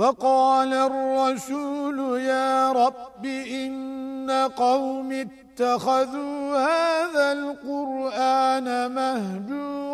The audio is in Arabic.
وقال الرسول يا رب إن قوم اتخذوا هذا القرآن مهجوراً.